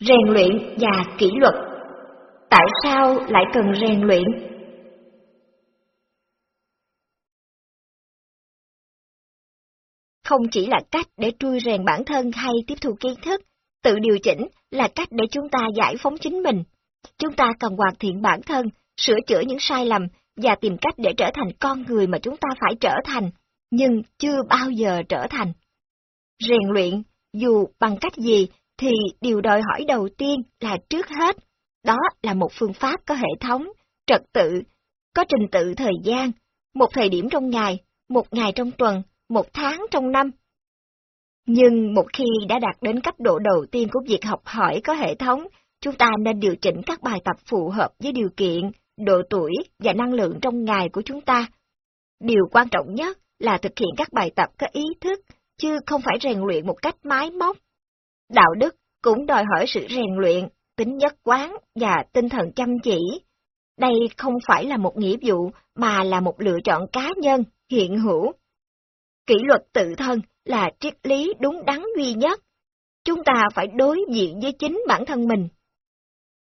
Rèn luyện và kỷ luật. Tại sao lại cần rèn luyện? Không chỉ là cách để trui rèn bản thân hay tiếp thu kiến thức, tự điều chỉnh là cách để chúng ta giải phóng chính mình. Chúng ta cần hoàn thiện bản thân, sửa chữa những sai lầm và tìm cách để trở thành con người mà chúng ta phải trở thành, nhưng chưa bao giờ trở thành. Rèn luyện, dù bằng cách gì, thì điều đòi hỏi đầu tiên là trước hết, đó là một phương pháp có hệ thống, trật tự, có trình tự thời gian, một thời điểm trong ngày, một ngày trong tuần, một tháng trong năm. Nhưng một khi đã đạt đến cấp độ đầu tiên của việc học hỏi có hệ thống, chúng ta nên điều chỉnh các bài tập phù hợp với điều kiện, độ tuổi và năng lượng trong ngày của chúng ta. Điều quan trọng nhất là thực hiện các bài tập có ý thức, chứ không phải rèn luyện một cách máy móc. Đạo đức cũng đòi hỏi sự rèn luyện, tính nhất quán và tinh thần chăm chỉ. Đây không phải là một nghĩa vụ mà là một lựa chọn cá nhân, hiện hữu. Kỷ luật tự thân là triết lý đúng đắn duy nhất. Chúng ta phải đối diện với chính bản thân mình.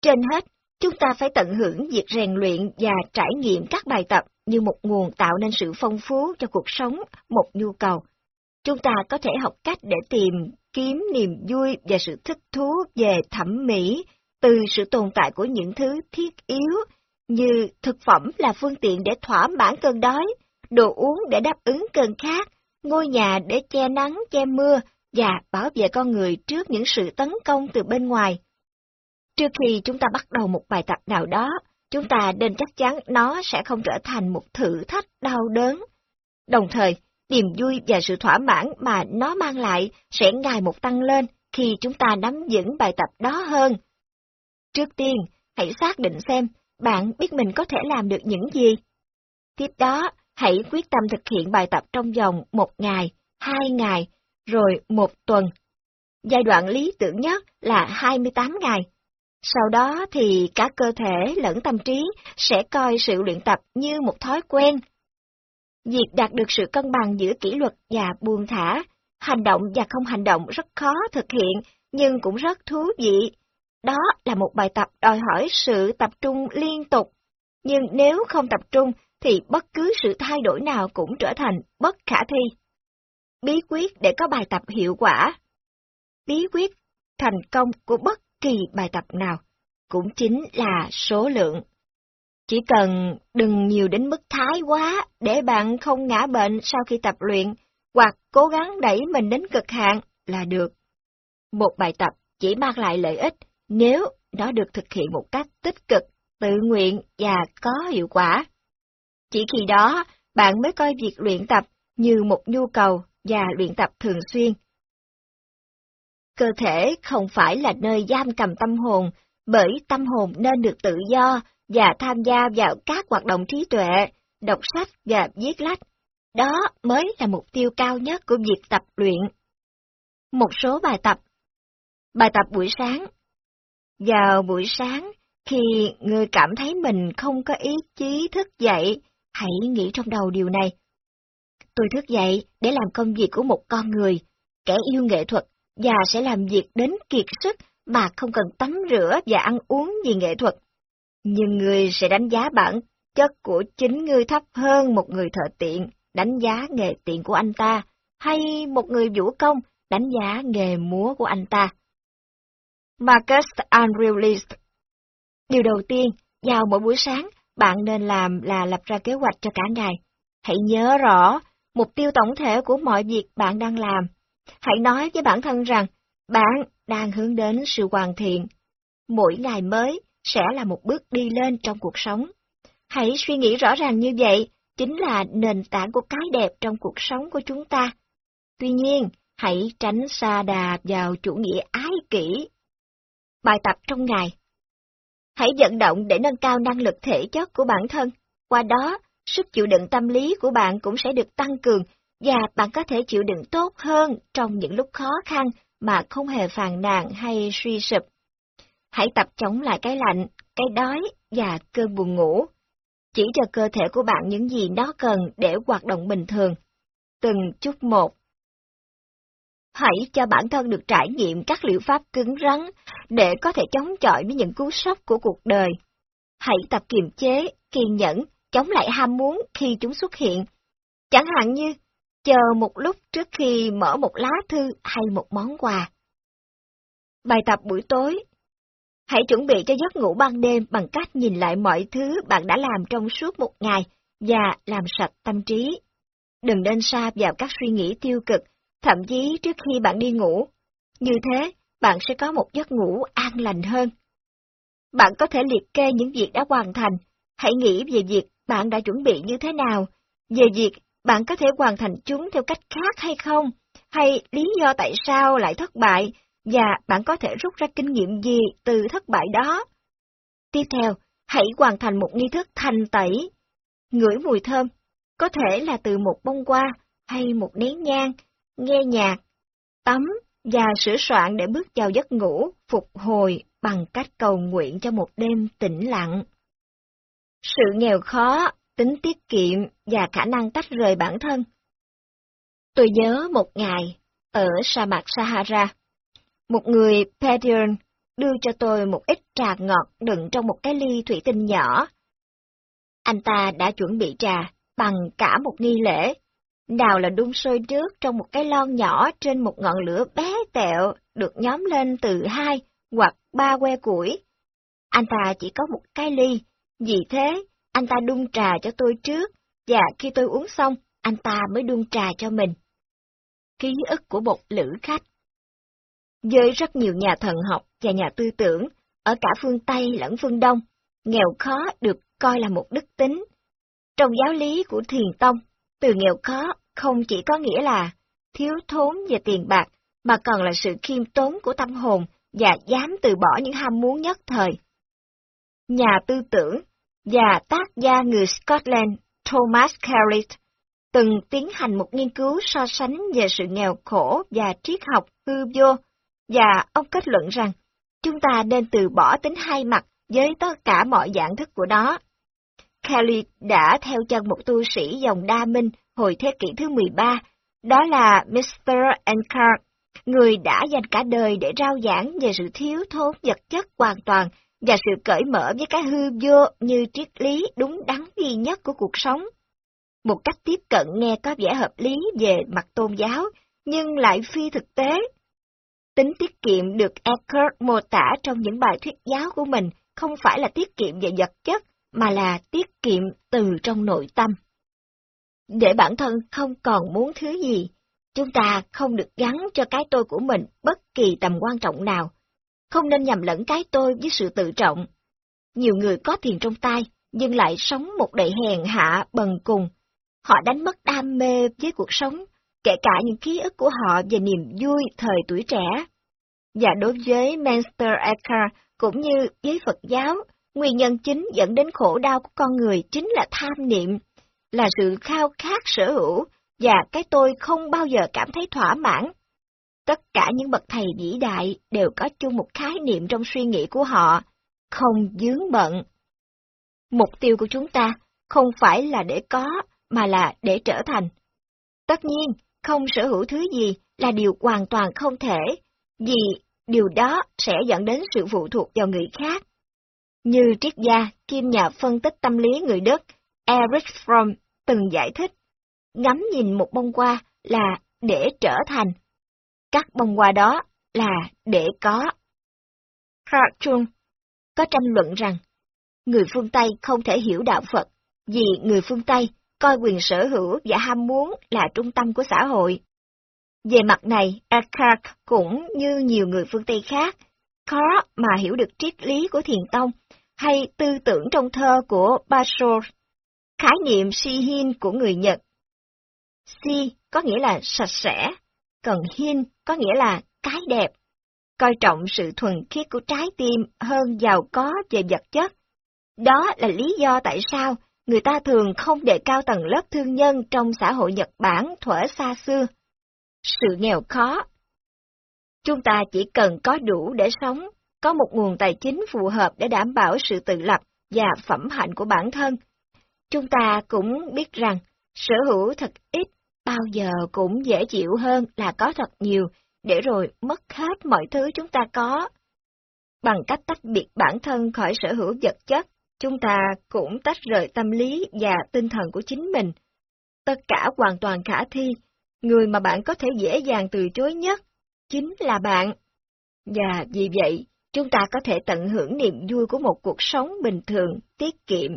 Trên hết, chúng ta phải tận hưởng việc rèn luyện và trải nghiệm các bài tập như một nguồn tạo nên sự phong phú cho cuộc sống, một nhu cầu. Chúng ta có thể học cách để tìm kiếm niềm vui và sự thích thú về thẩm mỹ từ sự tồn tại của những thứ thiết yếu, như thực phẩm là phương tiện để thỏa mãn cơn đói, đồ uống để đáp ứng cơn khát, ngôi nhà để che nắng, che mưa và bảo vệ con người trước những sự tấn công từ bên ngoài. Trước khi chúng ta bắt đầu một bài tập nào đó, chúng ta nên chắc chắn nó sẽ không trở thành một thử thách đau đớn. Đồng thời, niềm vui và sự thỏa mãn mà nó mang lại sẽ ngày một tăng lên khi chúng ta nắm vững bài tập đó hơn. Trước tiên, hãy xác định xem bạn biết mình có thể làm được những gì. Tiếp đó, hãy quyết tâm thực hiện bài tập trong vòng một ngày, hai ngày, rồi một tuần. Giai đoạn lý tưởng nhất là 28 ngày. Sau đó thì cả cơ thể lẫn tâm trí sẽ coi sự luyện tập như một thói quen. Việc đạt được sự cân bằng giữa kỷ luật và buông thả, hành động và không hành động rất khó thực hiện, nhưng cũng rất thú vị. Đó là một bài tập đòi hỏi sự tập trung liên tục. Nhưng nếu không tập trung thì bất cứ sự thay đổi nào cũng trở thành bất khả thi. Bí quyết để có bài tập hiệu quả Bí quyết thành công của bất kỳ bài tập nào cũng chính là số lượng. Chỉ cần đừng nhiều đến mức thái quá để bạn không ngã bệnh sau khi tập luyện, hoặc cố gắng đẩy mình đến cực hạn là được. Một bài tập chỉ mang lại lợi ích nếu nó được thực hiện một cách tích cực, tự nguyện và có hiệu quả. Chỉ khi đó, bạn mới coi việc luyện tập như một nhu cầu và luyện tập thường xuyên. Cơ thể không phải là nơi giam cầm tâm hồn, bởi tâm hồn nên được tự do và tham gia vào các hoạt động trí tuệ, đọc sách và viết lách. Đó mới là mục tiêu cao nhất của việc tập luyện. Một số bài tập Bài tập buổi sáng Vào buổi sáng, khi người cảm thấy mình không có ý chí thức dậy, hãy nghĩ trong đầu điều này. Tôi thức dậy để làm công việc của một con người, kẻ yêu nghệ thuật, và sẽ làm việc đến kiệt sức mà không cần tắm rửa và ăn uống vì nghệ thuật. Nhưng người sẽ đánh giá bản chất của chính người thấp hơn một người thợ tiện, đánh giá nghề tiện của anh ta, hay một người vũ công đánh giá nghề múa của anh ta. Marcus Aurelius Điều đầu tiên, vào mỗi buổi sáng, bạn nên làm là lập ra kế hoạch cho cả ngày. Hãy nhớ rõ mục tiêu tổng thể của mọi việc bạn đang làm. Hãy nói với bản thân rằng bạn đang hướng đến sự hoàn thiện. Mỗi ngày mới sẽ là một bước đi lên trong cuộc sống. Hãy suy nghĩ rõ ràng như vậy, chính là nền tảng của cái đẹp trong cuộc sống của chúng ta. Tuy nhiên, hãy tránh xa đà vào chủ nghĩa ái kỷ. Bài tập trong ngày Hãy vận động để nâng cao năng lực thể chất của bản thân. Qua đó, sức chịu đựng tâm lý của bạn cũng sẽ được tăng cường và bạn có thể chịu đựng tốt hơn trong những lúc khó khăn mà không hề phàn nàn hay suy sụp. Hãy tập chống lại cái lạnh, cái đói và cơn buồn ngủ. Chỉ cho cơ thể của bạn những gì nó cần để hoạt động bình thường. Từng chút một. Hãy cho bản thân được trải nghiệm các liệu pháp cứng rắn để có thể chống chọi với những cú sốc của cuộc đời. Hãy tập kiềm chế, kiên nhẫn, chống lại ham muốn khi chúng xuất hiện. Chẳng hạn như, chờ một lúc trước khi mở một lá thư hay một món quà. Bài tập buổi tối Hãy chuẩn bị cho giấc ngủ ban đêm bằng cách nhìn lại mọi thứ bạn đã làm trong suốt một ngày và làm sạch tâm trí. Đừng nên sa vào các suy nghĩ tiêu cực, thậm chí trước khi bạn đi ngủ. Như thế, bạn sẽ có một giấc ngủ an lành hơn. Bạn có thể liệt kê những việc đã hoàn thành. Hãy nghĩ về việc bạn đã chuẩn bị như thế nào, về việc bạn có thể hoàn thành chúng theo cách khác hay không, hay lý do tại sao lại thất bại, và bạn có thể rút ra kinh nghiệm gì từ thất bại đó. Tiếp theo, hãy hoàn thành một nghi thức thanh tẩy. Ngửi mùi thơm, có thể là từ một bông hoa hay một nén nhang, nghe nhạc, tắm và sửa soạn để bước vào giấc ngủ, phục hồi bằng cách cầu nguyện cho một đêm tĩnh lặng. Sự nghèo khó, tính tiết kiệm và khả năng tách rời bản thân. Tôi nhớ một ngày, ở sa mạc Sahara, một người Pedion đưa cho tôi một ít trà ngọt đựng trong một cái ly thủy tinh nhỏ. Anh ta đã chuẩn bị trà bằng cả một nghi lễ. Nào là đun sôi nước trong một cái lon nhỏ trên một ngọn lửa bé tẹo được nhóm lên từ hai hoặc ba que củi. Anh ta chỉ có một cái ly, vì thế anh ta đun trà cho tôi trước, và khi tôi uống xong, anh ta mới đun trà cho mình. Ký ức của một lữ khách với rất nhiều nhà thần học và nhà tư tưởng, ở cả phương Tây lẫn phương Đông, nghèo khó được coi là một đức tính. Trong giáo lý của Thiền Tông, từ nghèo khó không chỉ có nghĩa là thiếu thốn về tiền bạc, mà còn là sự khiêm tốn của tâm hồn và dám từ bỏ những ham muốn nhất thời. Nhà tư tưởng và tác gia người Scotland Thomas Carrick từng tiến hành một nghiên cứu so sánh về sự nghèo khổ và triết học hư vô và ông kết luận rằng, chúng ta nên từ bỏ tính hai mặt với tất cả mọi dạng thức của nó. Kelly đã theo chân một tu sĩ dòng đa minh hồi thế kỷ thứ 13, đó là Mr. Encart, người đã dành cả đời để rao giảng về sự thiếu thốn vật chất hoàn toàn và sự cởi mở với cái hư vô như triết lý đúng đắn duy nhất của cuộc sống. Một cách tiếp cận nghe có vẻ hợp lý về mặt tôn giáo, nhưng lại phi thực tế Tính tiết kiệm được Eckhart mô tả trong những bài thuyết giáo của mình không phải là tiết kiệm về vật chất, mà là tiết kiệm từ trong nội tâm. Để bản thân không còn muốn thứ gì, chúng ta không được gắn cho cái tôi của mình bất kỳ tầm quan trọng nào. Không nên nhầm lẫn cái tôi với sự tự trọng. Nhiều người có tiền trong tay, nhưng lại sống một đời hèn hạ, bần cùng. Họ đánh mất đam mê với cuộc sống kể cả những ký ức của họ về niềm vui thời tuổi trẻ. Và đối với Master Eckhart cũng như với Phật giáo, nguyên nhân chính dẫn đến khổ đau của con người chính là tham niệm, là sự khao khát sở hữu và cái tôi không bao giờ cảm thấy thỏa mãn. Tất cả những bậc thầy vĩ đại đều có chung một khái niệm trong suy nghĩ của họ, không dướng bận. Mục tiêu của chúng ta không phải là để có, mà là để trở thành. Tất nhiên, không sở hữu thứ gì là điều hoàn toàn không thể, vì điều đó sẽ dẫn đến sự phụ thuộc vào người khác. Như triết gia kim nhà phân tích tâm lý người Đức Erich Fromm từng giải thích, ngắm nhìn một bông hoa là để trở thành, các bông hoa đó là để có. Hartung có tranh luận rằng, người phương Tây không thể hiểu đạo Phật vì người phương Tây coi quyền sở hữu và ham muốn là trung tâm của xã hội. Về mặt này, Eckhart cũng như nhiều người phương Tây khác, khó mà hiểu được triết lý của thiền tông hay tư tưởng trong thơ của Basho, khái niệm Shihin của người Nhật. Si có nghĩa là sạch sẽ, còn Hin có nghĩa là cái đẹp, coi trọng sự thuần khiết của trái tim hơn giàu có về vật chất. Đó là lý do tại sao người ta thường không đề cao tầng lớp thương nhân trong xã hội Nhật Bản thuở xa xưa. Sự nghèo khó Chúng ta chỉ cần có đủ để sống, có một nguồn tài chính phù hợp để đảm bảo sự tự lập và phẩm hạnh của bản thân. Chúng ta cũng biết rằng, sở hữu thật ít bao giờ cũng dễ chịu hơn là có thật nhiều, để rồi mất hết mọi thứ chúng ta có. Bằng cách tách biệt bản thân khỏi sở hữu vật chất, chúng ta cũng tách rời tâm lý và tinh thần của chính mình. Tất cả hoàn toàn khả thi, người mà bạn có thể dễ dàng từ chối nhất, chính là bạn. Và vì vậy, chúng ta có thể tận hưởng niềm vui của một cuộc sống bình thường, tiết kiệm.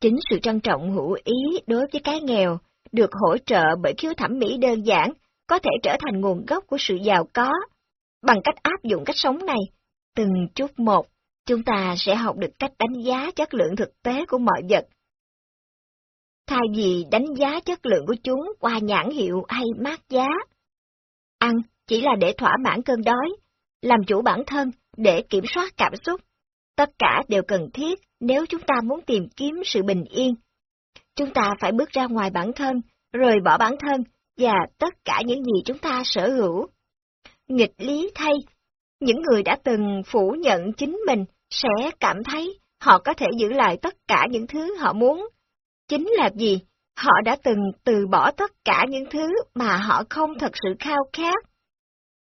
Chính sự trân trọng hữu ý đối với cái nghèo, được hỗ trợ bởi khiếu thẩm mỹ đơn giản, có thể trở thành nguồn gốc của sự giàu có. Bằng cách áp dụng cách sống này, từng chút một, chúng ta sẽ học được cách đánh giá chất lượng thực tế của mọi vật. Thay vì đánh giá chất lượng của chúng qua nhãn hiệu hay mát giá. Ăn chỉ là để thỏa mãn cơn đói, làm chủ bản thân để kiểm soát cảm xúc. Tất cả đều cần thiết nếu chúng ta muốn tìm kiếm sự bình yên. Chúng ta phải bước ra ngoài bản thân, rời bỏ bản thân và tất cả những gì chúng ta sở hữu. Nghịch lý thay, những người đã từng phủ nhận chính mình sẽ cảm thấy họ có thể giữ lại tất cả những thứ họ muốn. Chính là gì? Họ đã từng từ bỏ tất cả những thứ mà họ không thật sự khao khát.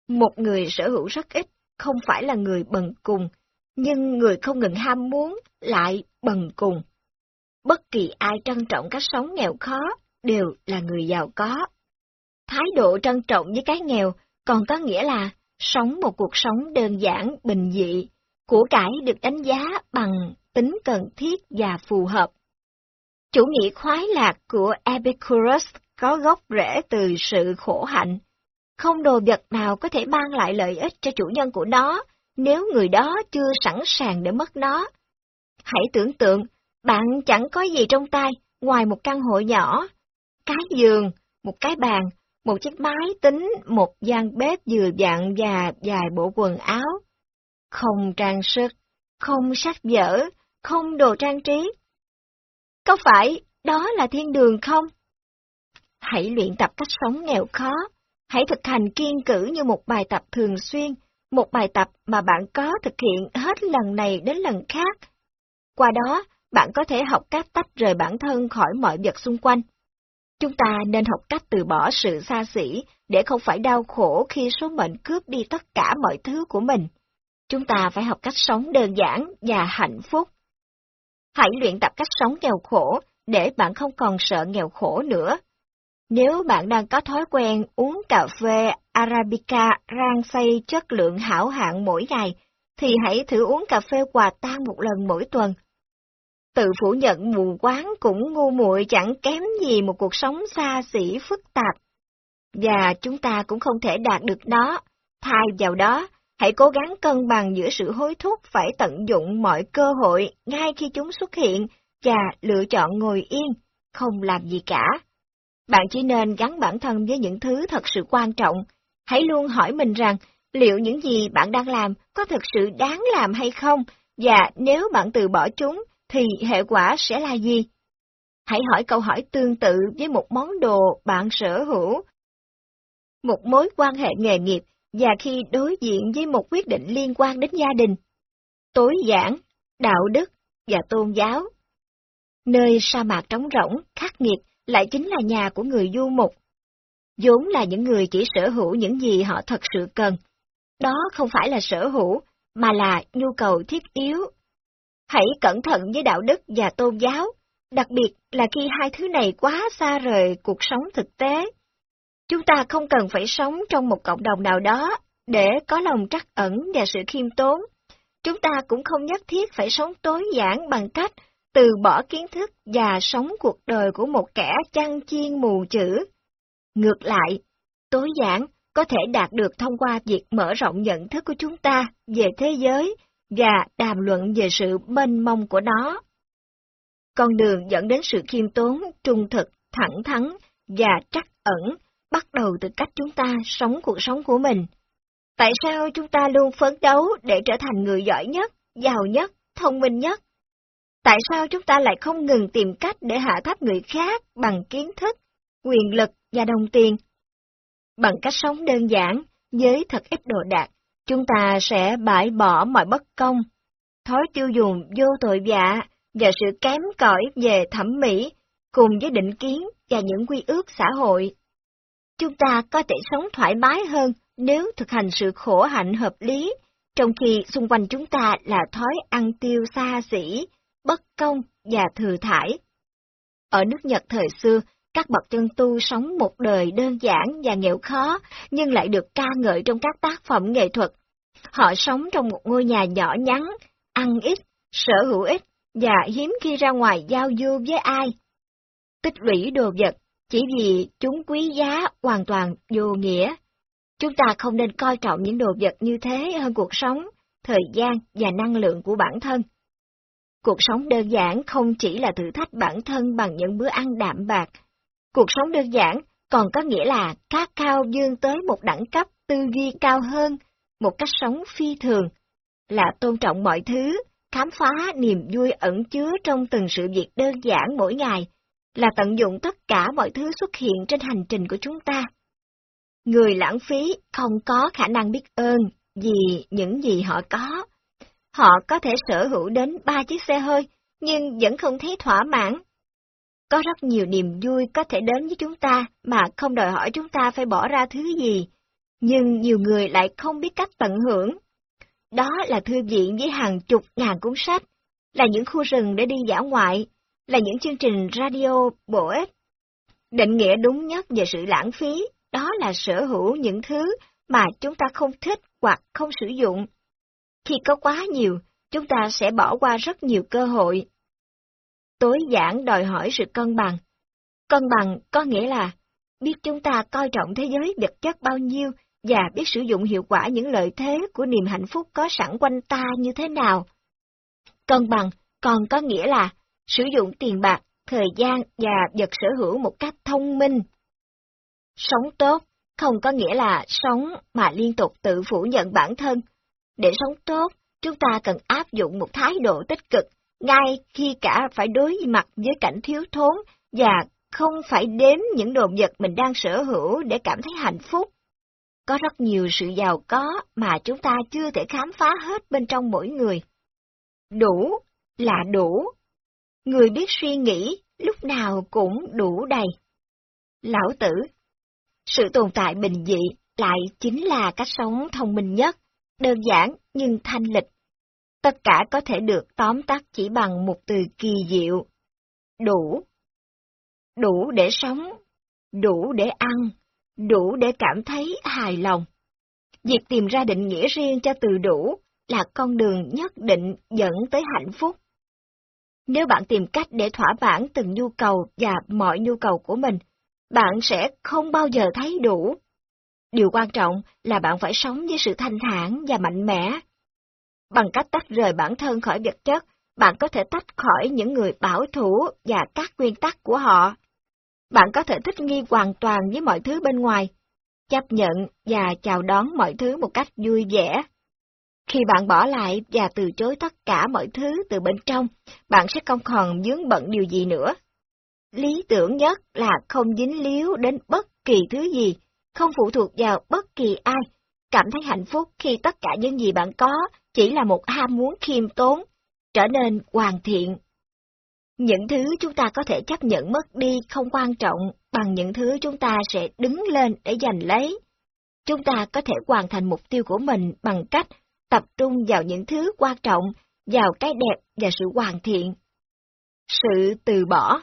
Một người sở hữu rất ít không phải là người bần cùng, nhưng người không ngừng ham muốn lại bần cùng. Bất kỳ ai trân trọng cách sống nghèo khó đều là người giàu có. Thái độ trân trọng với cái nghèo còn có nghĩa là sống một cuộc sống đơn giản, bình dị, của cải được đánh giá bằng tính cần thiết và phù hợp. Chủ nghĩa khoái lạc của Epicurus có gốc rễ từ sự khổ hạnh. Không đồ vật nào có thể mang lại lợi ích cho chủ nhân của nó nếu người đó chưa sẵn sàng để mất nó. Hãy tưởng tượng, bạn chẳng có gì trong tay ngoài một căn hộ nhỏ, cái giường, một cái bàn, một chiếc máy tính, một gian bếp vừa dặn và vài bộ quần áo. Không trang sức, không sách vở, không đồ trang trí. Có phải đó là thiên đường không? Hãy luyện tập cách sống nghèo khó, hãy thực hành kiên cử như một bài tập thường xuyên, một bài tập mà bạn có thực hiện hết lần này đến lần khác. Qua đó, bạn có thể học cách tách rời bản thân khỏi mọi vật xung quanh. Chúng ta nên học cách từ bỏ sự xa xỉ để không phải đau khổ khi số mệnh cướp đi tất cả mọi thứ của mình. Chúng ta phải học cách sống đơn giản và hạnh phúc. Hãy luyện tập cách sống nghèo khổ để bạn không còn sợ nghèo khổ nữa. Nếu bạn đang có thói quen uống cà phê Arabica rang xay chất lượng hảo hạng mỗi ngày, thì hãy thử uống cà phê quà tan một lần mỗi tuần Tự phủ nhận mù quáng cũng ngu muội chẳng kém gì một cuộc sống xa xỉ phức tạp. Và chúng ta cũng không thể đạt được nó. Thay vào đó, hãy cố gắng cân bằng giữa sự hối thúc phải tận dụng mọi cơ hội ngay khi chúng xuất hiện và lựa chọn ngồi yên, không làm gì cả. Bạn chỉ nên gắn bản thân với những thứ thật sự quan trọng. Hãy luôn hỏi mình rằng, liệu những gì bạn đang làm có thực sự đáng làm hay không, và nếu bạn từ bỏ chúng, thì hệ quả sẽ là gì? Hãy hỏi câu hỏi tương tự với một món đồ bạn sở hữu, một mối quan hệ nghề nghiệp và khi đối diện với một quyết định liên quan đến gia đình, tối giản, đạo đức và tôn giáo. Nơi sa mạc trống rỗng, khắc nghiệt lại chính là nhà của người du mục. vốn là những người chỉ sở hữu những gì họ thật sự cần. Đó không phải là sở hữu, mà là nhu cầu thiết yếu Hãy cẩn thận với đạo đức và tôn giáo, đặc biệt là khi hai thứ này quá xa rời cuộc sống thực tế. Chúng ta không cần phải sống trong một cộng đồng nào đó để có lòng trắc ẩn và sự khiêm tốn. Chúng ta cũng không nhất thiết phải sống tối giản bằng cách từ bỏ kiến thức và sống cuộc đời của một kẻ chăn chiên mù chữ. Ngược lại, tối giản có thể đạt được thông qua việc mở rộng nhận thức của chúng ta về thế giới và đàm luận về sự mênh mông của nó. Con đường dẫn đến sự khiêm tốn, trung thực, thẳng thắn và trắc ẩn bắt đầu từ cách chúng ta sống cuộc sống của mình. Tại sao chúng ta luôn phấn đấu để trở thành người giỏi nhất, giàu nhất, thông minh nhất? Tại sao chúng ta lại không ngừng tìm cách để hạ thấp người khác bằng kiến thức, quyền lực và đồng tiền? Bằng cách sống đơn giản, với thật ít đồ đạc, Chúng ta sẽ bãi bỏ mọi bất công, thói tiêu dùng vô tội vạ và sự kém cỏi về thẩm mỹ, cùng với định kiến và những quy ước xã hội. Chúng ta có thể sống thoải mái hơn nếu thực hành sự khổ hạnh hợp lý, trong khi xung quanh chúng ta là thói ăn tiêu xa xỉ, bất công và thừa thải. Ở nước Nhật thời xưa, các bậc chân tu sống một đời đơn giản và nghèo khó, nhưng lại được ca ngợi trong các tác phẩm nghệ thuật. Họ sống trong một ngôi nhà nhỏ nhắn, ăn ít, sở hữu ít, và hiếm khi ra ngoài giao du với ai. Tích lũy đồ vật, chỉ vì chúng quý giá hoàn toàn vô nghĩa. Chúng ta không nên coi trọng những đồ vật như thế hơn cuộc sống, thời gian và năng lượng của bản thân. Cuộc sống đơn giản không chỉ là thử thách bản thân bằng những bữa ăn đạm bạc. Cuộc sống đơn giản còn có nghĩa là khát khao dương tới một đẳng cấp tư duy cao hơn, một cách sống phi thường, là tôn trọng mọi thứ, khám phá niềm vui ẩn chứa trong từng sự việc đơn giản mỗi ngày, là tận dụng tất cả mọi thứ xuất hiện trên hành trình của chúng ta. Người lãng phí không có khả năng biết ơn vì những gì họ có. Họ có thể sở hữu đến ba chiếc xe hơi, nhưng vẫn không thấy thỏa mãn. Có rất nhiều niềm vui có thể đến với chúng ta mà không đòi hỏi chúng ta phải bỏ ra thứ gì, nhưng nhiều người lại không biết cách tận hưởng. Đó là thư viện với hàng chục ngàn cuốn sách, là những khu rừng để đi dã ngoại, là những chương trình radio bổ ích. Định nghĩa đúng nhất về sự lãng phí, đó là sở hữu những thứ mà chúng ta không thích hoặc không sử dụng. Khi có quá nhiều, chúng ta sẽ bỏ qua rất nhiều cơ hội. Tối giản đòi hỏi sự cân bằng. Cân bằng có nghĩa là biết chúng ta coi trọng thế giới vật chất bao nhiêu và biết sử dụng hiệu quả những lợi thế của niềm hạnh phúc có sẵn quanh ta như thế nào. Cân bằng còn có nghĩa là sử dụng tiền bạc, thời gian và vật sở hữu một cách thông minh. Sống tốt không có nghĩa là sống mà liên tục tự phủ nhận bản thân. Để sống tốt, chúng ta cần áp dụng một thái độ tích cực, ngay khi cả phải đối mặt với cảnh thiếu thốn và không phải đếm những đồ vật mình đang sở hữu để cảm thấy hạnh phúc. Có rất nhiều sự giàu có mà chúng ta chưa thể khám phá hết bên trong mỗi người. Đủ là đủ. Người biết suy nghĩ lúc nào cũng đủ đầy. Lão tử sự tồn tại bình dị lại chính là cách sống thông minh nhất, đơn giản nhưng thanh lịch. Tất cả có thể được tóm tắt chỉ bằng một từ kỳ diệu. Đủ. Đủ để sống, đủ để ăn, đủ để cảm thấy hài lòng. Việc tìm ra định nghĩa riêng cho từ đủ là con đường nhất định dẫn tới hạnh phúc. Nếu bạn tìm cách để thỏa mãn từng nhu cầu và mọi nhu cầu của mình, bạn sẽ không bao giờ thấy đủ. Điều quan trọng là bạn phải sống với sự thanh thản và mạnh mẽ. Bằng cách tách rời bản thân khỏi vật chất, bạn có thể tách khỏi những người bảo thủ và các nguyên tắc của họ. Bạn có thể thích nghi hoàn toàn với mọi thứ bên ngoài, chấp nhận và chào đón mọi thứ một cách vui vẻ. Khi bạn bỏ lại và từ chối tất cả mọi thứ từ bên trong, bạn sẽ không còn dướng bận điều gì nữa. Lý tưởng nhất là không dính líu đến bất kỳ thứ gì, không phụ thuộc vào bất kỳ ai, cảm thấy hạnh phúc khi tất cả những gì bạn có chỉ là một ham muốn khiêm tốn, trở nên hoàn thiện. Những thứ chúng ta có thể chấp nhận mất đi không quan trọng bằng những thứ chúng ta sẽ đứng lên để giành lấy. Chúng ta có thể hoàn thành mục tiêu của mình bằng cách tập trung vào những thứ quan trọng, vào cái đẹp và sự hoàn thiện. Sự từ bỏ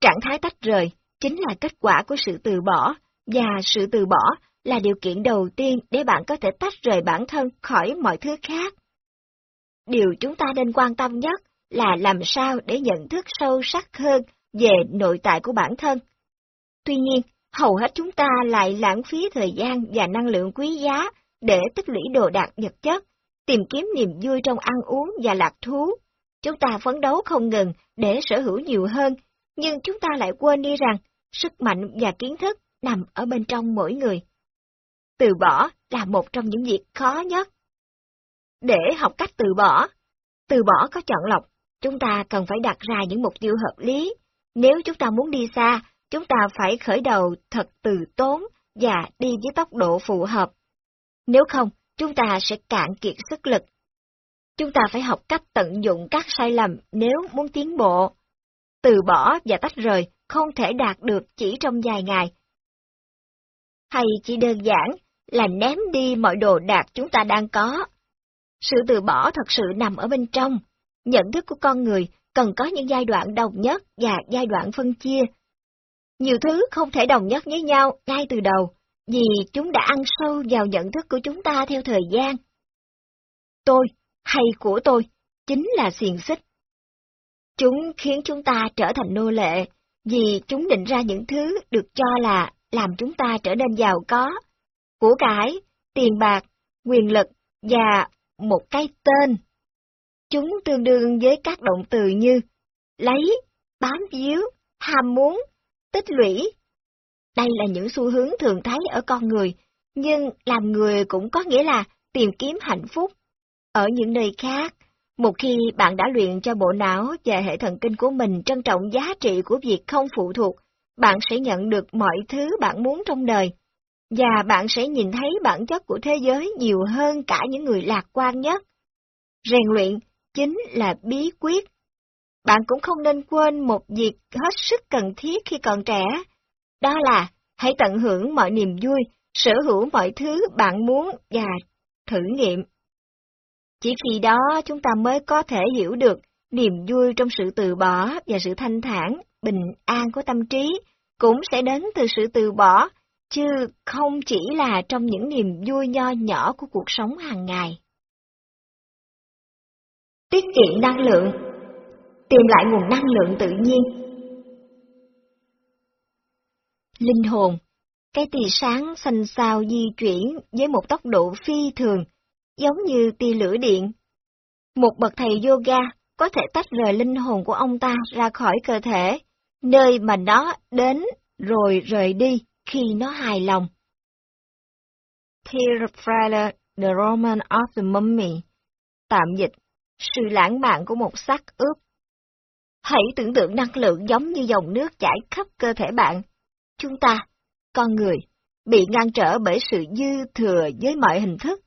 Trạng thái tách rời chính là kết quả của sự từ bỏ, và sự từ bỏ là điều kiện đầu tiên để bạn có thể tách rời bản thân khỏi mọi thứ khác. Điều chúng ta nên quan tâm nhất là làm sao để nhận thức sâu sắc hơn về nội tại của bản thân. Tuy nhiên, hầu hết chúng ta lại lãng phí thời gian và năng lượng quý giá để tích lũy đồ đạc vật chất, tìm kiếm niềm vui trong ăn uống và lạc thú. Chúng ta phấn đấu không ngừng để sở hữu nhiều hơn nhưng chúng ta lại quên đi rằng sức mạnh và kiến thức nằm ở bên trong mỗi người. Từ bỏ là một trong những việc khó nhất. Để học cách từ bỏ, từ bỏ có chọn lọc, chúng ta cần phải đặt ra những mục tiêu hợp lý. Nếu chúng ta muốn đi xa, chúng ta phải khởi đầu thật từ tốn và đi với tốc độ phù hợp. Nếu không, chúng ta sẽ cạn kiệt sức lực. Chúng ta phải học cách tận dụng các sai lầm nếu muốn tiến bộ từ bỏ và tách rời không thể đạt được chỉ trong vài ngày. Hay chỉ đơn giản là ném đi mọi đồ đạc chúng ta đang có. Sự từ bỏ thật sự nằm ở bên trong. Nhận thức của con người cần có những giai đoạn đồng nhất và giai đoạn phân chia. Nhiều thứ không thể đồng nhất với nhau ngay từ đầu, vì chúng đã ăn sâu vào nhận thức của chúng ta theo thời gian. Tôi, hay của tôi, chính là xiềng xích. Chúng khiến chúng ta trở thành nô lệ, vì chúng định ra những thứ được cho là làm chúng ta trở nên giàu có, của cải, tiền bạc, quyền lực và một cái tên. Chúng tương đương với các động từ như lấy, bám víu, ham muốn, tích lũy. Đây là những xu hướng thường thấy ở con người, nhưng làm người cũng có nghĩa là tìm kiếm hạnh phúc. Ở những nơi khác, một khi bạn đã luyện cho bộ não và hệ thần kinh của mình trân trọng giá trị của việc không phụ thuộc, bạn sẽ nhận được mọi thứ bạn muốn trong đời. Và bạn sẽ nhìn thấy bản chất của thế giới nhiều hơn cả những người lạc quan nhất. Rèn luyện chính là bí quyết. Bạn cũng không nên quên một việc hết sức cần thiết khi còn trẻ. Đó là hãy tận hưởng mọi niềm vui, sở hữu mọi thứ bạn muốn và thử nghiệm. Chỉ khi đó chúng ta mới có thể hiểu được niềm vui trong sự từ bỏ và sự thanh thản, bình an của tâm trí cũng sẽ đến từ sự từ bỏ, chứ không chỉ là trong những niềm vui nho nhỏ của cuộc sống hàng ngày. Tiết kiệm năng lượng Tìm lại nguồn năng lượng tự nhiên Linh hồn Cái tia sáng xanh xao di chuyển với một tốc độ phi thường, giống như tia lửa điện. Một bậc thầy yoga có thể tách rời linh hồn của ông ta ra khỏi cơ thể, nơi mà nó đến rồi rời đi khi nó hài lòng. Peter Fraile, The Roman of the Mummy Tạm dịch, sự lãng mạn của một xác ướp. Hãy tưởng tượng năng lượng giống như dòng nước chảy khắp cơ thể bạn. Chúng ta, con người, bị ngăn trở bởi sự dư thừa với mọi hình thức.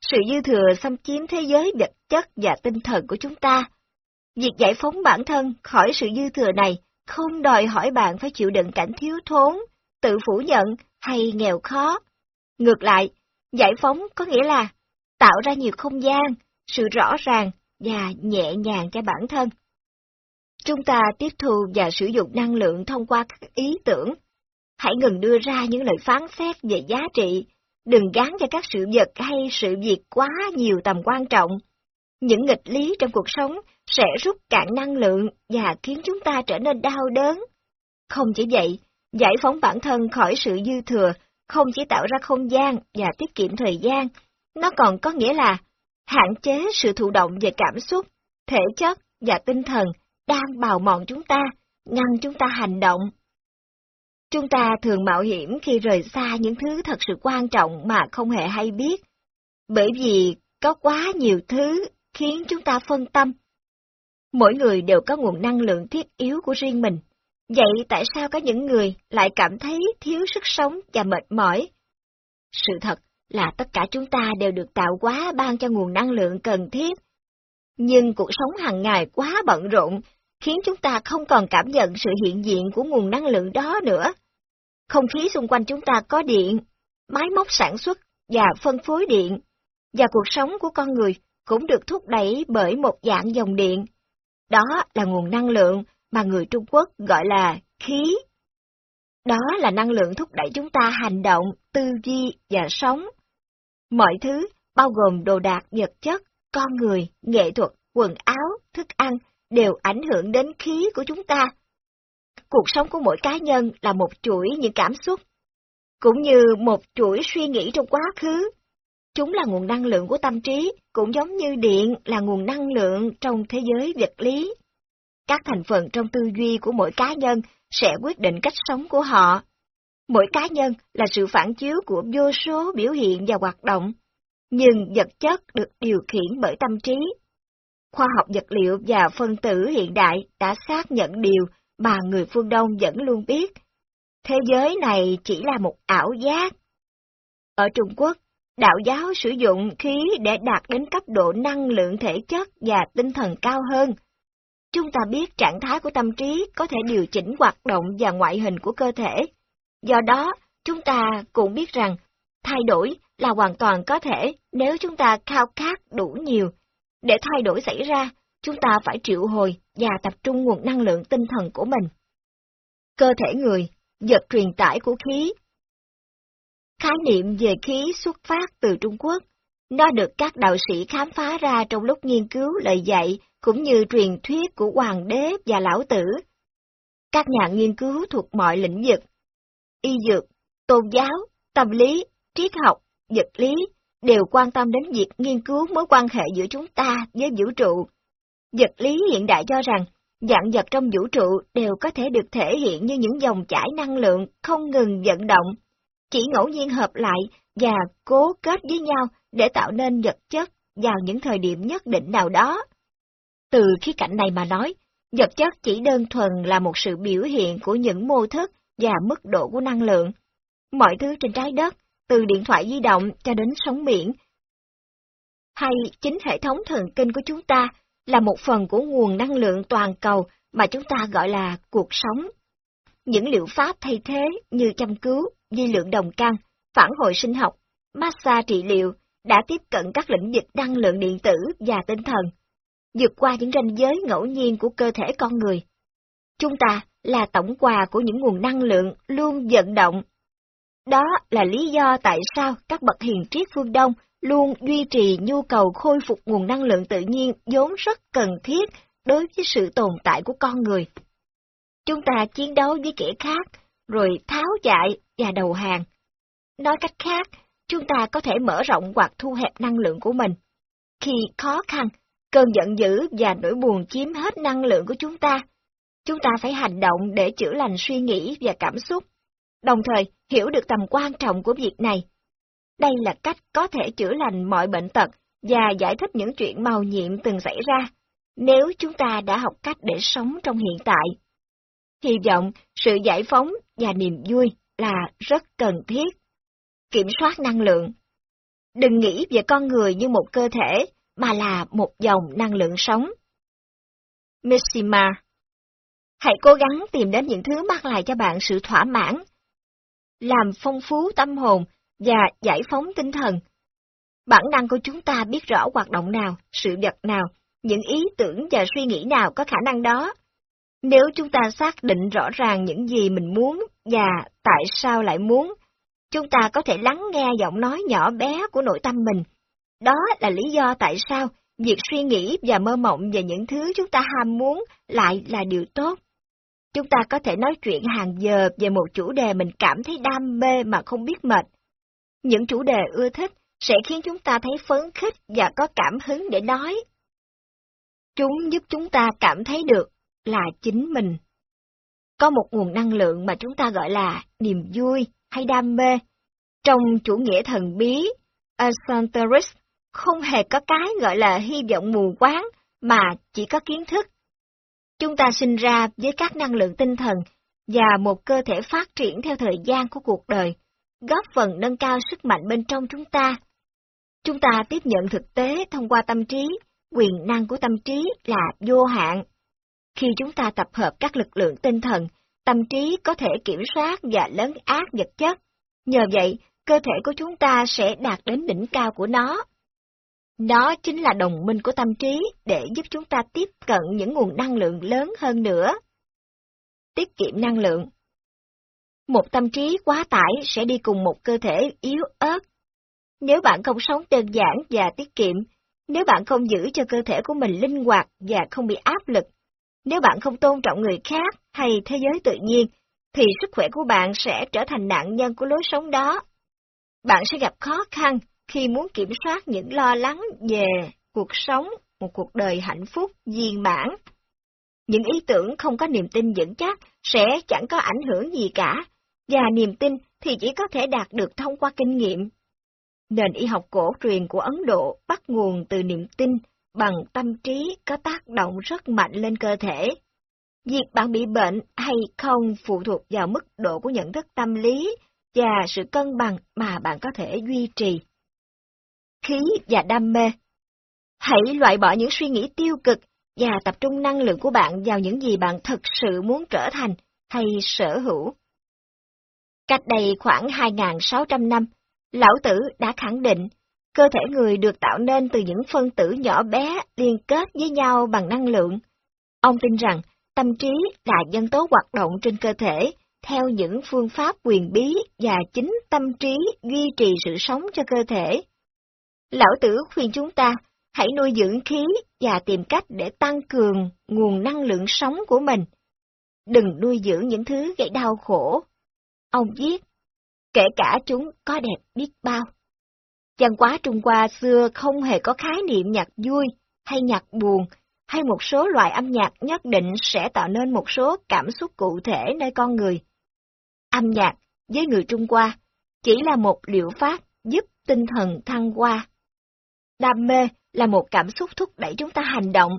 Sự dư thừa xâm chiếm thế giới vật chất và tinh thần của chúng ta. Việc giải phóng bản thân khỏi sự dư thừa này không đòi hỏi bạn phải chịu đựng cảnh thiếu thốn, tự phủ nhận hay nghèo khó. Ngược lại, giải phóng có nghĩa là tạo ra nhiều không gian, sự rõ ràng và nhẹ nhàng cho bản thân. Chúng ta tiếp thu và sử dụng năng lượng thông qua các ý tưởng. Hãy ngừng đưa ra những lời phán xét về giá trị, đừng gán cho các sự vật hay sự việc quá nhiều tầm quan trọng. Những nghịch lý trong cuộc sống sẽ rút cạn năng lượng và khiến chúng ta trở nên đau đớn. Không chỉ vậy, giải phóng bản thân khỏi sự dư thừa không chỉ tạo ra không gian và tiết kiệm thời gian, nó còn có nghĩa là hạn chế sự thụ động về cảm xúc, thể chất và tinh thần đang bào mòn chúng ta, ngăn chúng ta hành động. Chúng ta thường mạo hiểm khi rời xa những thứ thật sự quan trọng mà không hề hay biết, bởi vì có quá nhiều thứ khiến chúng ta phân tâm. Mỗi người đều có nguồn năng lượng thiết yếu của riêng mình. Vậy tại sao có những người lại cảm thấy thiếu sức sống và mệt mỏi? Sự thật là tất cả chúng ta đều được tạo hóa ban cho nguồn năng lượng cần thiết. Nhưng cuộc sống hàng ngày quá bận rộn, khiến chúng ta không còn cảm nhận sự hiện diện của nguồn năng lượng đó nữa. Không khí xung quanh chúng ta có điện, máy móc sản xuất và phân phối điện, và cuộc sống của con người cũng được thúc đẩy bởi một dạng dòng điện. Đó là nguồn năng lượng mà người Trung Quốc gọi là khí. Đó là năng lượng thúc đẩy chúng ta hành động, tư duy và sống. Mọi thứ, bao gồm đồ đạc vật chất, con người, nghệ thuật, quần áo, thức ăn, đều ảnh hưởng đến khí của chúng ta. Cuộc sống của mỗi cá nhân là một chuỗi những cảm xúc, cũng như một chuỗi suy nghĩ trong quá khứ. Chúng là nguồn năng lượng của tâm trí, cũng giống như điện là nguồn năng lượng trong thế giới vật lý. Các thành phần trong tư duy của mỗi cá nhân sẽ quyết định cách sống của họ. Mỗi cá nhân là sự phản chiếu của vô số biểu hiện và hoạt động, nhưng vật chất được điều khiển bởi tâm trí. Khoa học vật liệu và phân tử hiện đại đã xác nhận điều mà người phương Đông vẫn luôn biết. Thế giới này chỉ là một ảo giác. Ở Trung Quốc, đạo giáo sử dụng khí để đạt đến cấp độ năng lượng thể chất và tinh thần cao hơn. Chúng ta biết trạng thái của tâm trí có thể điều chỉnh hoạt động và ngoại hình của cơ thể. Do đó, chúng ta cũng biết rằng Thay đổi là hoàn toàn có thể nếu chúng ta khao khát đủ nhiều. Để thay đổi xảy ra, chúng ta phải triệu hồi và tập trung nguồn năng lượng tinh thần của mình. Cơ thể người, vật truyền tải của khí. Khái niệm về khí xuất phát từ Trung Quốc. Nó được các đạo sĩ khám phá ra trong lúc nghiên cứu lời dạy cũng như truyền thuyết của hoàng đế và lão tử. Các nhà nghiên cứu thuộc mọi lĩnh vực, y dược, tôn giáo, tâm lý, triết học, vật lý, đều quan tâm đến việc nghiên cứu mối quan hệ giữa chúng ta với vũ trụ. Vật lý hiện đại cho rằng, dạng vật trong vũ trụ đều có thể được thể hiện như những dòng chảy năng lượng không ngừng vận động, chỉ ngẫu nhiên hợp lại và cố kết với nhau để tạo nên vật chất vào những thời điểm nhất định nào đó. Từ khía cạnh này mà nói, vật chất chỉ đơn thuần là một sự biểu hiện của những mô thức và mức độ của năng lượng. Mọi thứ trên trái đất, từ điện thoại di động cho đến sóng biển, hay chính hệ thống thần kinh của chúng ta là một phần của nguồn năng lượng toàn cầu mà chúng ta gọi là cuộc sống. Những liệu pháp thay thế như chăm cứu, di lượng đồng căn, phản hồi sinh học, massage trị liệu đã tiếp cận các lĩnh vực năng lượng điện tử và tinh thần, vượt qua những ranh giới ngẫu nhiên của cơ thể con người. Chúng ta là tổng quà của những nguồn năng lượng luôn vận động. Đó là lý do tại sao các bậc hiền triết phương Đông luôn duy trì nhu cầu khôi phục nguồn năng lượng tự nhiên vốn rất cần thiết đối với sự tồn tại của con người. Chúng ta chiến đấu với kẻ khác, rồi tháo chạy và đầu hàng. Nói cách khác, chúng ta có thể mở rộng hoặc thu hẹp năng lượng của mình. Khi khó khăn, cơn giận dữ và nỗi buồn chiếm hết năng lượng của chúng ta, chúng ta phải hành động để chữa lành suy nghĩ và cảm xúc, đồng thời hiểu được tầm quan trọng của việc này. Đây là cách có thể chữa lành mọi bệnh tật và giải thích những chuyện màu nhiệm từng xảy ra, nếu chúng ta đã học cách để sống trong hiện tại. Hy vọng sự giải phóng và niềm vui là rất cần thiết. Kiểm soát năng lượng Đừng nghĩ về con người như một cơ thể, mà là một dòng năng lượng sống. Mishima Hãy cố gắng tìm đến những thứ mang lại cho bạn sự thỏa mãn, làm phong phú tâm hồn và giải phóng tinh thần. Bản năng của chúng ta biết rõ hoạt động nào, sự vật nào, những ý tưởng và suy nghĩ nào có khả năng đó. Nếu chúng ta xác định rõ ràng những gì mình muốn và tại sao lại muốn, chúng ta có thể lắng nghe giọng nói nhỏ bé của nội tâm mình. Đó là lý do tại sao việc suy nghĩ và mơ mộng về những thứ chúng ta ham muốn lại là điều tốt. Chúng ta có thể nói chuyện hàng giờ về một chủ đề mình cảm thấy đam mê mà không biết mệt. Những chủ đề ưa thích sẽ khiến chúng ta thấy phấn khích và có cảm hứng để nói. Chúng giúp chúng ta cảm thấy được là chính mình. Có một nguồn năng lượng mà chúng ta gọi là niềm vui hay đam mê. Trong chủ nghĩa thần bí, Esoteric không hề có cái gọi là hy vọng mù quáng, mà chỉ có kiến thức. Chúng ta sinh ra với các năng lượng tinh thần và một cơ thể phát triển theo thời gian của cuộc đời, góp phần nâng cao sức mạnh bên trong chúng ta. Chúng ta tiếp nhận thực tế thông qua tâm trí, quyền năng của tâm trí là vô hạn. Khi chúng ta tập hợp các lực lượng tinh thần, tâm trí có thể kiểm soát và lấn ác vật chất. Nhờ vậy, cơ thể của chúng ta sẽ đạt đến đỉnh cao của nó. Nó chính là đồng minh của tâm trí để giúp chúng ta tiếp cận những nguồn năng lượng lớn hơn nữa. Tiết kiệm năng lượng Một tâm trí quá tải sẽ đi cùng một cơ thể yếu ớt. Nếu bạn không sống đơn giản và tiết kiệm, nếu bạn không giữ cho cơ thể của mình linh hoạt và không bị áp lực, nếu bạn không tôn trọng người khác hay thế giới tự nhiên, thì sức khỏe của bạn sẽ trở thành nạn nhân của lối sống đó. Bạn sẽ gặp khó khăn khi muốn kiểm soát những lo lắng về cuộc sống, một cuộc đời hạnh phúc, viên mãn. Những ý tưởng không có niềm tin vững chắc sẽ chẳng có ảnh hưởng gì cả, và niềm tin thì chỉ có thể đạt được thông qua kinh nghiệm. Nền y học cổ truyền của Ấn Độ bắt nguồn từ niềm tin bằng tâm trí có tác động rất mạnh lên cơ thể. Việc bạn bị bệnh hay không phụ thuộc vào mức độ của nhận thức tâm lý và sự cân bằng mà bạn có thể duy trì khí và đam mê. Hãy loại bỏ những suy nghĩ tiêu cực và tập trung năng lượng của bạn vào những gì bạn thực sự muốn trở thành hay sở hữu. Cách đây khoảng 2.600 năm, Lão Tử đã khẳng định, cơ thể người được tạo nên từ những phân tử nhỏ bé liên kết với nhau bằng năng lượng. Ông tin rằng tâm trí là nhân tố hoạt động trên cơ thể theo những phương pháp quyền bí và chính tâm trí duy trì sự sống cho cơ thể. Lão Tử khuyên chúng ta hãy nuôi dưỡng khí và tìm cách để tăng cường nguồn năng lượng sống của mình. Đừng nuôi dưỡng những thứ gây đau khổ. Ông viết, kể cả chúng có đẹp biết bao. Văn hóa Trung Hoa xưa không hề có khái niệm nhạc vui hay nhạc buồn, hay một số loại âm nhạc nhất định sẽ tạo nên một số cảm xúc cụ thể nơi con người. Âm nhạc với người Trung Hoa chỉ là một liệu pháp giúp tinh thần thăng hoa. Đam mê là một cảm xúc thúc đẩy chúng ta hành động.